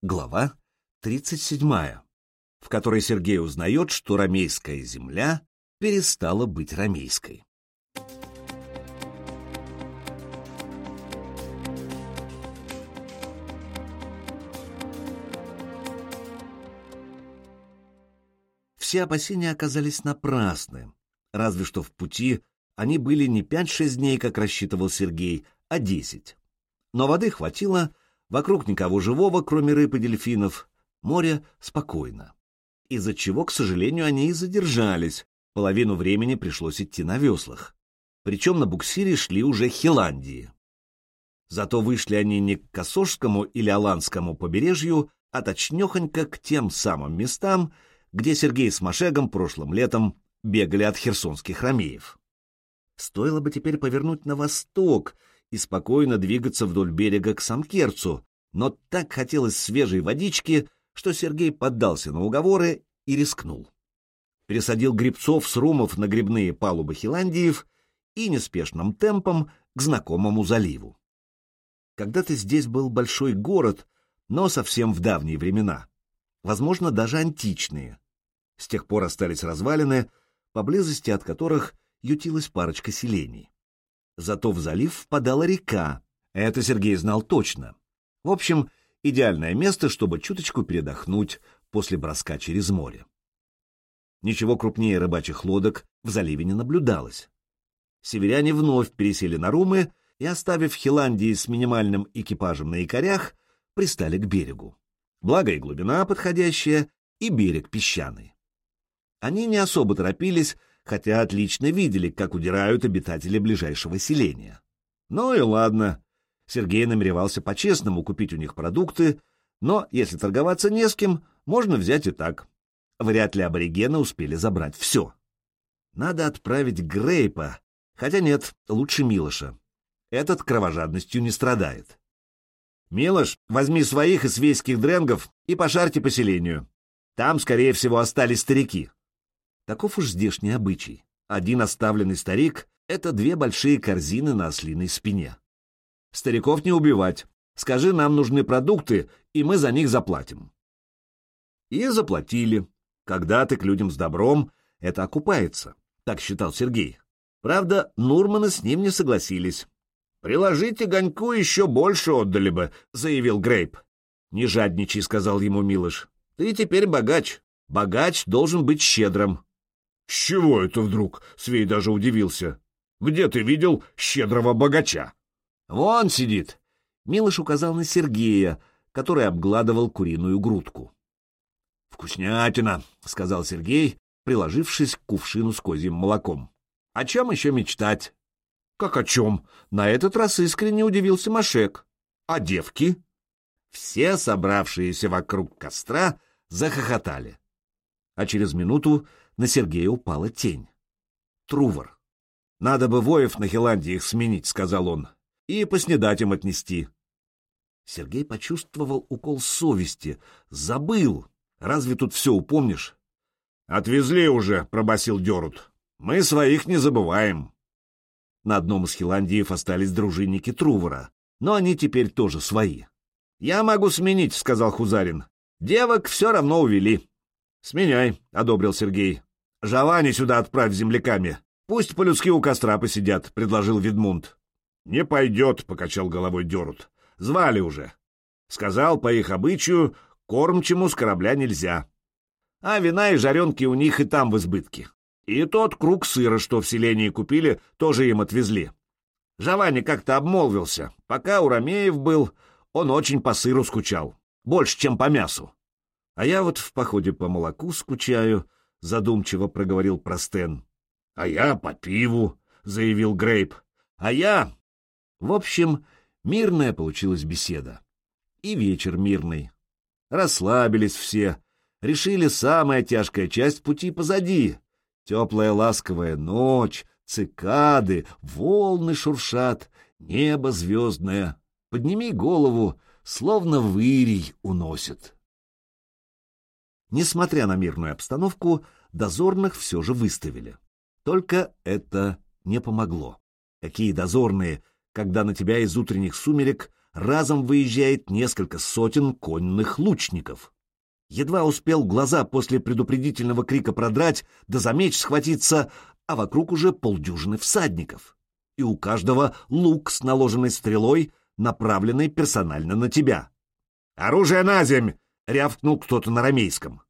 Глава 37, в которой Сергей узнает, что ромейская земля перестала быть ромейской. Все опасения оказались напрасны, разве что в пути они были не 5-6 дней, как рассчитывал Сергей, а 10. Но воды хватило, Вокруг никого живого, кроме рыб и дельфинов. Море спокойно. Из-за чего, к сожалению, они и задержались. Половину времени пришлось идти на веслах. Причем на буксире шли уже Хиландии. Зато вышли они не к Косожскому или Аланскому побережью, а точнёхонько к тем самым местам, где Сергей с Машегом прошлым летом бегали от херсонских ромеев. Стоило бы теперь повернуть на восток и спокойно двигаться вдоль берега к Самкерцу, но так хотелось свежей водички, что Сергей поддался на уговоры и рискнул. Пересадил грибцов с румов на грибные палубы Хиландиев и неспешным темпом к знакомому заливу. Когда-то здесь был большой город, но совсем в давние времена, возможно, даже античные. С тех пор остались развалины, поблизости от которых ютилась парочка селений. Зато в залив впадала река. Это Сергей знал точно. В общем, идеальное место, чтобы чуточку передохнуть после броска через море. Ничего крупнее рыбачьих лодок в заливе не наблюдалось. Северяне вновь пересели на румы и, оставив Хиландии с минимальным экипажем на якорях, пристали к берегу. Благо и глубина подходящая, и берег песчаный. Они не особо торопились, хотя отлично видели, как удирают обитатели ближайшего селения. Ну и ладно. Сергей намеревался по-честному купить у них продукты, но если торговаться не с кем, можно взять и так. Вряд ли аборигены успели забрать все. Надо отправить Грейпа, хотя нет, лучше Милоша. Этот кровожадностью не страдает. «Милош, возьми своих и свейских дренгов и пошарьте поселению. Там, скорее всего, остались старики. Таков уж здешний обычай. Один оставленный старик — это две большие корзины на ослиной спине. Стариков не убивать. Скажи, нам нужны продукты, и мы за них заплатим. И заплатили. Когда ты к людям с добром, это окупается, так считал Сергей. Правда, Нурманы с ним не согласились. «Приложите гоньку, еще больше отдали бы», — заявил Грейп. «Не жадничай», — сказал ему Милош. «Ты теперь богач. Богач должен быть щедрым. «С чего это вдруг?» — Свей даже удивился. «Где ты видел щедрого богача?» «Вон сидит!» — Милош указал на Сергея, который обгладывал куриную грудку. «Вкуснятина!» — сказал Сергей, приложившись к кувшину с козьим молоком. «О чем еще мечтать?» «Как о чем?» — на этот раз искренне удивился Машек. «А девки?» Все собравшиеся вокруг костра захохотали. А через минуту на Сергея упала тень. Трувор. «Надо бы воев на Хиландии их сменить», — сказал он, — «и поснедать им отнести». Сергей почувствовал укол совести. Забыл. Разве тут все упомнишь? «Отвезли уже», — пробасил Дерут. «Мы своих не забываем». На одном из Хиландиев остались дружинники Трувора, но они теперь тоже свои. «Я могу сменить», — сказал Хузарин. «Девок все равно увели». «Сменяй», — одобрил Сергей. «Жавани сюда отправь земляками. Пусть по-людски у костра посидят», — предложил Ведмунд. «Не пойдет», — покачал головой Дерут. «Звали уже. Сказал, по их обычаю, кормчему с корабля нельзя. А вина и жаренки у них и там в избытке. И тот круг сыра, что в селении купили, тоже им отвезли. Жавани как-то обмолвился. Пока у Ромеев был, он очень по сыру скучал. Больше, чем по мясу. А я вот в походе по молоку скучаю, — задумчиво проговорил Простен. — А я по пиву, — заявил Грейп. — А я... В общем, мирная получилась беседа. И вечер мирный. Расслабились все, решили самая тяжкая часть пути позади. Теплая ласковая ночь, цикады, волны шуршат, небо звездное. Подними голову, словно вырий уносит. Несмотря на мирную обстановку, дозорных все же выставили. Только это не помогло. Какие дозорные, когда на тебя из утренних сумерек разом выезжает несколько сотен конных лучников. Едва успел глаза после предупредительного крика продрать, да за меч схватиться, а вокруг уже полдюжины всадников. И у каждого лук с наложенной стрелой, направленный персонально на тебя. «Оружие на земь!» — рявкнул кто-то на рамейском.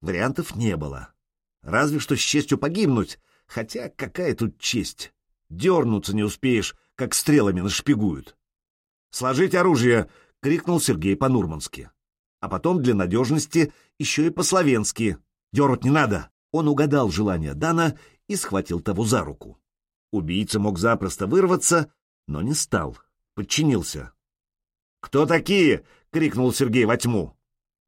Вариантов не было. Разве что с честью погибнуть, хотя какая тут честь? Дернуться не успеешь, как стрелами нашпигуют. «Сложить оружие!» — крикнул Сергей по-нурмански а потом для надежности еще и по-словенски. Дернуть не надо. Он угадал желание Дана и схватил того за руку. Убийца мог запросто вырваться, но не стал, подчинился. «Кто такие?» — крикнул Сергей во тьму.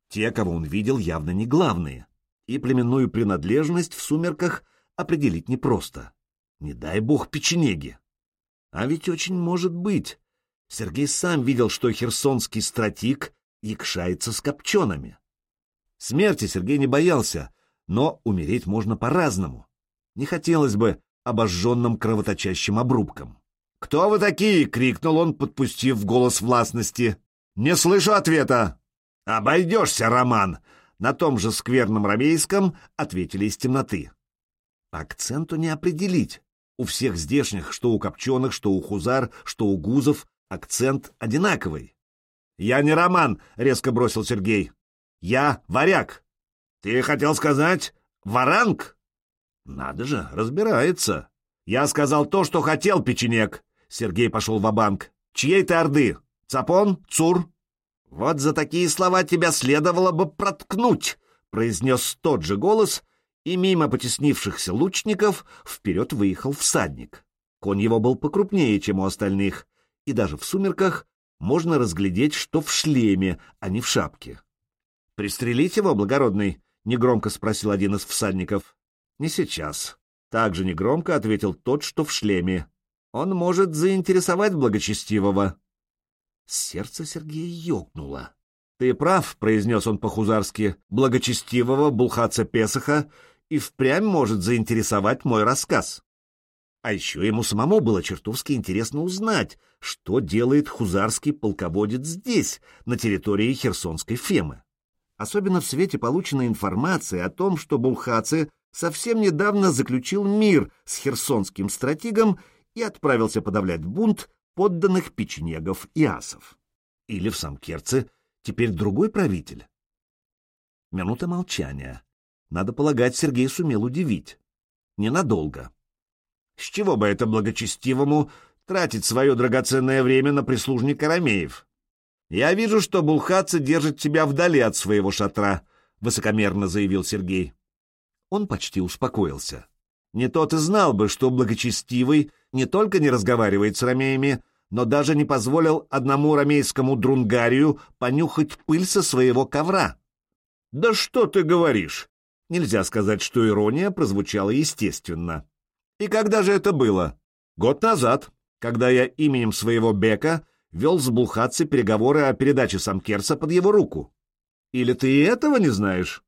Те, кого он видел, явно не главные, и племенную принадлежность в сумерках определить непросто. Не дай бог печенеги. А ведь очень может быть. Сергей сам видел, что херсонский стратик якшается с копчеными. Смерти Сергей не боялся, но умереть можно по-разному. Не хотелось бы обожженным кровоточащим обрубком. «Кто вы такие?» — крикнул он, подпустив голос властности. «Не слышу ответа!» «Обойдешься, Роман!» — на том же скверном рамейском ответили из темноты. Акценту не определить. У всех здешних, что у копченых, что у хузар, что у гузов, акцент одинаковый. «Я не Роман», — резко бросил Сергей. «Я варяг». «Ты хотел сказать варанг?» «Надо же, разбирается». «Я сказал то, что хотел, печенек». Сергей пошел в банк «Чьей ты орды? Цапон? Цур?» «Вот за такие слова тебя следовало бы проткнуть», — произнес тот же голос, и мимо потеснившихся лучников вперед выехал всадник. Конь его был покрупнее, чем у остальных, и даже в сумерках можно разглядеть, что в шлеме, а не в шапке. «Пристрелить его, благородный?» — негромко спросил один из всадников. «Не сейчас». Также негромко ответил тот, что в шлеме. «Он может заинтересовать благочестивого». Сердце Сергея ёкнуло. «Ты прав», — произнес он по-хузарски, — «благочестивого Булхаца Песаха и впрямь может заинтересовать мой рассказ». А еще ему самому было чертовски интересно узнать, что делает хузарский полководец здесь, на территории Херсонской Фемы. Особенно в свете полученной информации о том, что Булхаце совсем недавно заключил мир с херсонским стратегом и отправился подавлять бунт подданных печенегов и асов. Или в Самкерце теперь другой правитель? Минута молчания. Надо полагать, Сергей сумел удивить. Ненадолго. С чего бы это благочестивому тратить свое драгоценное время на прислужника Ромеев? Я вижу, что Булхатцы держит тебя вдали от своего шатра, — высокомерно заявил Сергей. Он почти успокоился. Не тот и знал бы, что благочестивый не только не разговаривает с ромеями, но даже не позволил одному ромейскому друнгарию понюхать пыль со своего ковра. «Да что ты говоришь?» Нельзя сказать, что ирония прозвучала естественно. И когда же это было? Год назад, когда я именем своего Бека вел с Булхатце переговоры о передаче Самкерса под его руку. Или ты и этого не знаешь?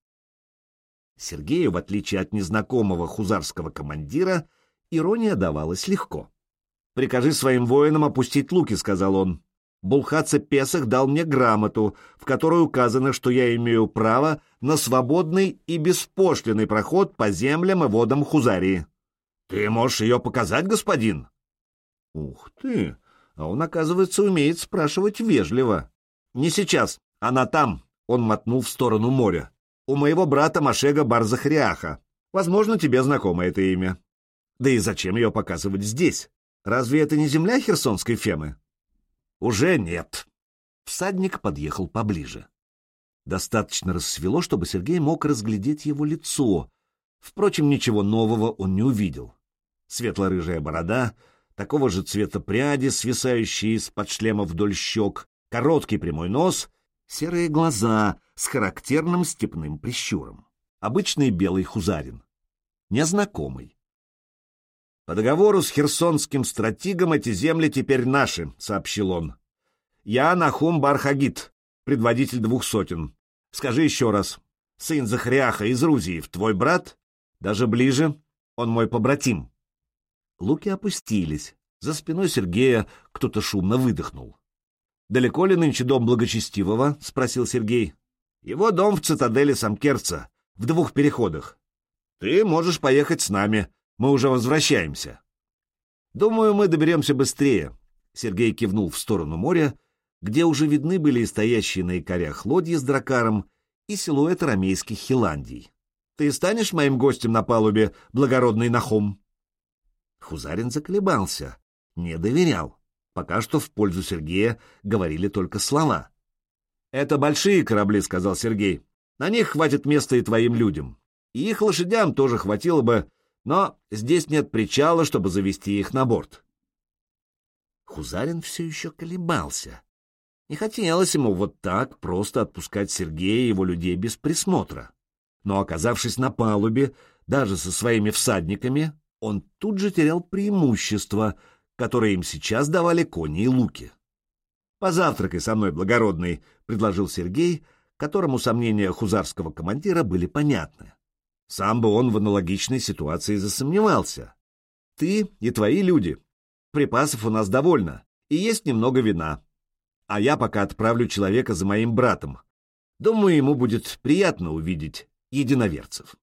Сергею, в отличие от незнакомого хузарского командира, ирония давалась легко. «Прикажи своим воинам опустить луки», — сказал он. Булхатце Песах дал мне грамоту, в которой указано, что я имею право на свободный и беспошлиный проход по землям и водам Хузарии. «Ты можешь ее показать, господин?» «Ух ты! А он, оказывается, умеет спрашивать вежливо. Не сейчас, она там!» — он мотнул в сторону моря. «У моего брата Машега Барзахриаха. Возможно, тебе знакомо это имя. Да и зачем ее показывать здесь? Разве это не земля Херсонской Фемы?» «Уже нет». Всадник подъехал поближе. Достаточно рассвело, чтобы Сергей мог разглядеть его лицо. Впрочем, ничего нового он не увидел светло-рыжая борода, такого же цвета пряди, свисающие из-под шлема вдоль щек, короткий прямой нос, серые глаза с характерным степным прищуром. Обычный белый хузарин. Незнакомый. «По договору с херсонским стратегом эти земли теперь наши», — сообщил он. «Я Нахум Бархагит, предводитель двух сотен. Скажи еще раз, сын Захряха из Рузиев, твой брат? Даже ближе, он мой побратим». Луки опустились. За спиной Сергея кто-то шумно выдохнул. «Далеко ли нынче дом благочестивого?» — спросил Сергей. «Его дом в цитадели Самкерца, в двух переходах. Ты можешь поехать с нами, мы уже возвращаемся». «Думаю, мы доберемся быстрее», — Сергей кивнул в сторону моря, где уже видны были стоящие на якорях лодьи с дракаром, и силуэт рамейских хиландий. «Ты станешь моим гостем на палубе, благородный Нахом?» Хузарин заколебался, не доверял. Пока что в пользу Сергея говорили только слова. «Это большие корабли», — сказал Сергей. «На них хватит места и твоим людям. И их лошадям тоже хватило бы, но здесь нет причала, чтобы завести их на борт». Хузарин все еще колебался. Не хотелось ему вот так просто отпускать Сергея и его людей без присмотра. Но, оказавшись на палубе, даже со своими всадниками, он тут же терял преимущество, которое им сейчас давали кони и луки. «Позавтракай со мной, благородный», — предложил Сергей, которому сомнения хузарского командира были понятны. Сам бы он в аналогичной ситуации засомневался. «Ты и твои люди. Припасов у нас довольно, и есть немного вина а я пока отправлю человека за моим братом. Думаю, ему будет приятно увидеть единоверцев.